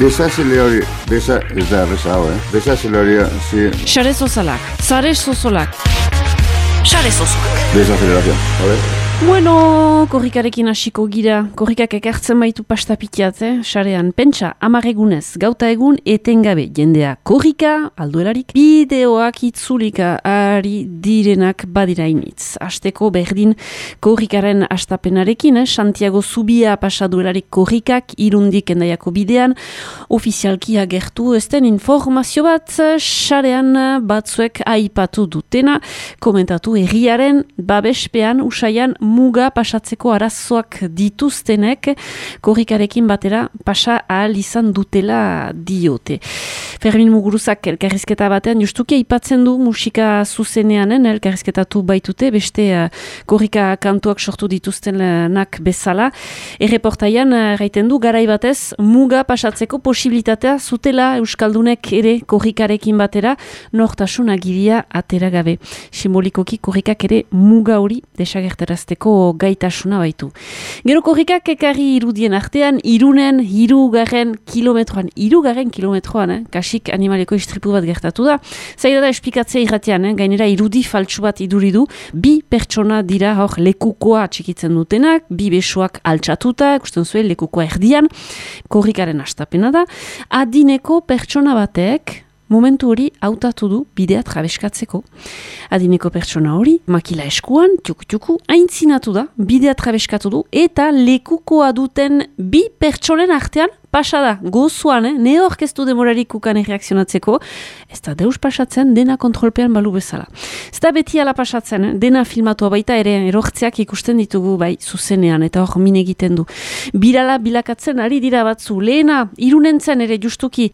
Desazile hori, desa, ez da, besa hau, eh? Desazile hori, zi... Sare sozalak, zare sozolak. Sare sozolak. Desazelerazio, hori? Bueno, korrikarekin hasiko gira. Korrikak ekartzen baitu pastapitiat, eh? Sarean, pentsa, amaregunez, gauta egun, etengabe, jendea korrika, alduelarik, bideoak itzulika ari direnak badirainitz. Asteko berdin korrikaren astapenarekin, eh? Santiago Zubia pasaduelarik korrikak, irundik endaiako bidean, ofizialki agertu ezten informazio bat, sarean batzuek aipatu dutena, komentatu erriaren, babespean, usaian, muga pasatzeko arazoak dituztenek korrikarekin batera pasa ahal izan dutela diote. Fermin Muguruzak elkarrizketa batean justuki aipatzen du musika zuzenean elkarrizketatu baitute beste uh, korrika kantuak sortu dituztenak bezala. Erreportaian uh, du garai batez muga pasatzeko posibilitatea zutela Euskaldunek ere korrikarekin batera nortasun agiria atera gabe. Simbolikoki korrikak ere muga hori desagerterazteko gaitasuna baitu. Gero korrikak ekarri irudien artean, irunen, irugarren kilometroan, irugarren kilometroan, eh? kasik animaleko istripu bat gertatu da. Zaila da espikatzea irratean, eh? gainera irudi faltsu bat iduridu, bi pertsona dira hor lekukoa txikitzen dutenak, bi besoak altxatuta, kusten zuen lekukoa erdian, korrikaren astapena da, adineko pertsona batek, momentu hori hautatu du bidea trabeskatzeko. Adineko pertsona hori, makila eskuan, txuku-txuku, haintzinatu da, bidea trabeskatu du, eta lekukoa duten bi pertsonen artean pasada, gozuan, eh? ne orkestu demorarik kukan reakzionatzeko, ez da deus pasatzen dena kontrolpean balu bezala. Ez da beti ala pasatzen, eh? dena filmatua baita ere erortzeak ikusten ditugu bai zuzenean, eta hor min egiten du. Birala bilakatzen ari dira batzu, lehena, irunentzen ere justuki.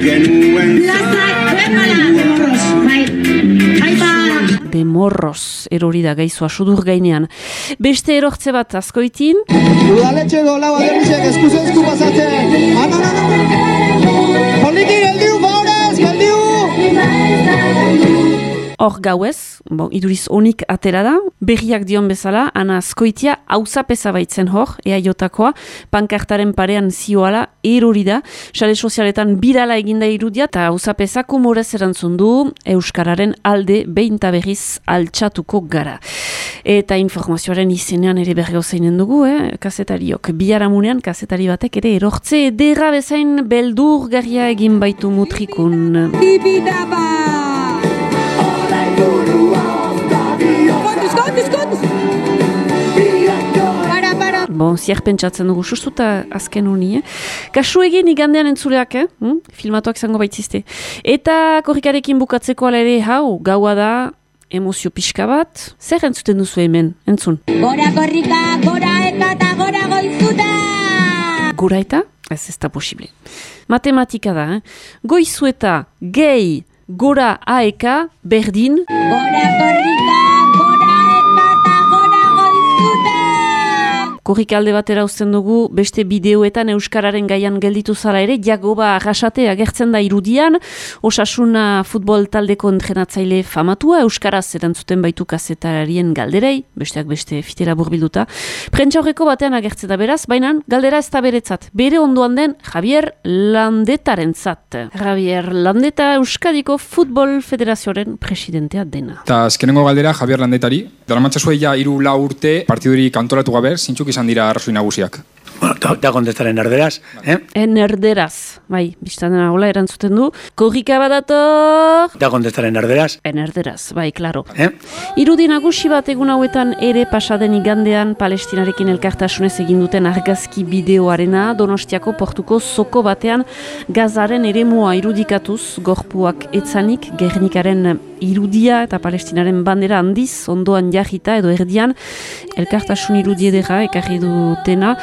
Demorroz, erori da gaizua, sudur gainean. Beste erortze bat askoitin. Udaletxe do lau aderrizek eskuze esku pasatzen. Ana, ana, ana. Poliki, geldiu, favorez, geldiu. Hor gauez, bon, iduriz onik atera da, berriak dion bezala, ana askoitia hauza baitzen hor, ea jotakoa, pankartaren parean zioala, erori da, sare sozialetan birala eginda irudia, eta hauza pesako morez erantzun du, Euskararen alde behinta berriz altxatuko gara. Eta informazioaren izenean ere berri zeinen dugu, eh? kasetariok, biharamunean kasetari batek ere erortze edera bezain beldur garria egin baitu mutrikun. Bon, ziar pentsatzen dugu, sustuta azken honi, eh? Kasu egin igandean entzuleak, eh? Hm? Filmatuak zango baitzizte. Eta korrikarekin bukatzeko ala ere, hau, gaua da, emozio pixka bat. Zer entzuten duzu hemen, entzun? Gora korrika, gora eta eta gora goizuta! Gora eta? Ez ez da posible. Matematika da, eh? Goizueta, gehi, gora aeka, berdin. Gora korrika, korrikalde batera uzten dugu beste bideoetan Euskararen gaian gelditu zara ere, jagoba arrasate agertzen da irudian, osasuna futbol taldeko entrenatzaile famatua, Euskaraz erantzuten baitu kazetarien galderei, besteak beste fitera burbilduta. Prentsa horreko batean agertzen da beraz, baina galdera ez da beretzat. Bere ondoan den Javier Landetaren zat. Javier Landeta Euskadiko Futbol Federazioaren presidentea dena. Eta azkenengo galdera Javier Landetari, dara matxasua ja iru la urte partiduri kantolatu gabe, zintxuk izan dira arrazoi nagusiak. Da, da kontestar en erderaz, eh? En erderaz, bai, biztan hola erantzuten du. Korrika badator! Da kontestar en erderaz, En erderaz, bai, klaro. eh? Irudi nagusi bat egun hauetan ere pasaden igandean palestinarekin elkartasunez egin duten argazki bideoarena Donostiako portuko zoko batean gazaren eremua irudikatuz gorpuak etzanik gernikaren irudia eta palestinaren bandera handiz ondoan jarrita edo erdian elkartasun irudi edera ekarri dutena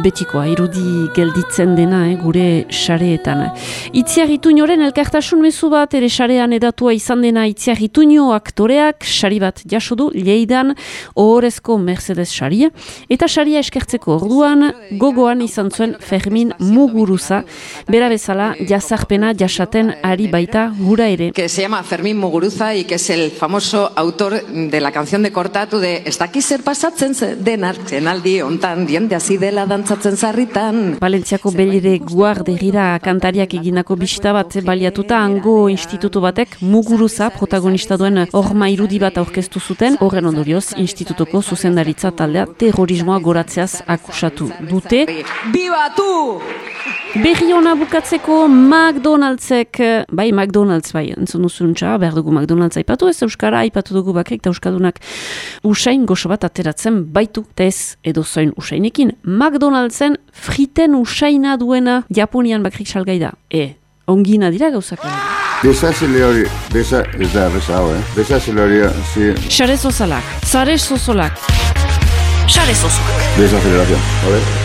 betikoa, irudi gelditzen dena, eh, gure sareetan. Itziar Ituñoren elkartasun mezu bat, ere sarean edatua izan dena Itziar Ituño aktoreak, sari bat jaso du, leidan, ohorezko Mercedes saria, eta saria eskertzeko orduan, gogoan izan zuen Fermin Muguruza, bera bezala jazarpena jasaten ari baita gura ere. que se llama Fermín Muguruza y que es el famoso autor de la canción de Cortatu de Ez daki zer pasatzen ze denak zenaldi ontan diende hasi dela dantzan dantzatzen zarritan. Balentziako belire guardegira kantariak eginako bisita bat baliatuta hango institutu batek muguruza protagonista duen horma irudi bat aurkeztu zuten, horren ondorioz institutuko zuzendaritza taldea terrorismoa goratzeaz akusatu dute. Biba tu! Berri hona bukatzeko McDonaldsek, bai McDonalds bai, entzun duzuntza, behar dugu McDonalds aipatu, ez Euskara aipatu dugu bakek, eta Euskadunak usain goxo bat ateratzen baitu, eta ez edo zoin usainekin. McDonaldsen friten usaina duena Japonian bakrik salgai da. E, ongina dira gauzak. Desazile hori, desa, ez da erreza hau, eh? Desazile hori, zi, Sare sozalak, sare sozolak, sare sozolak. desaceleración, ¿vale?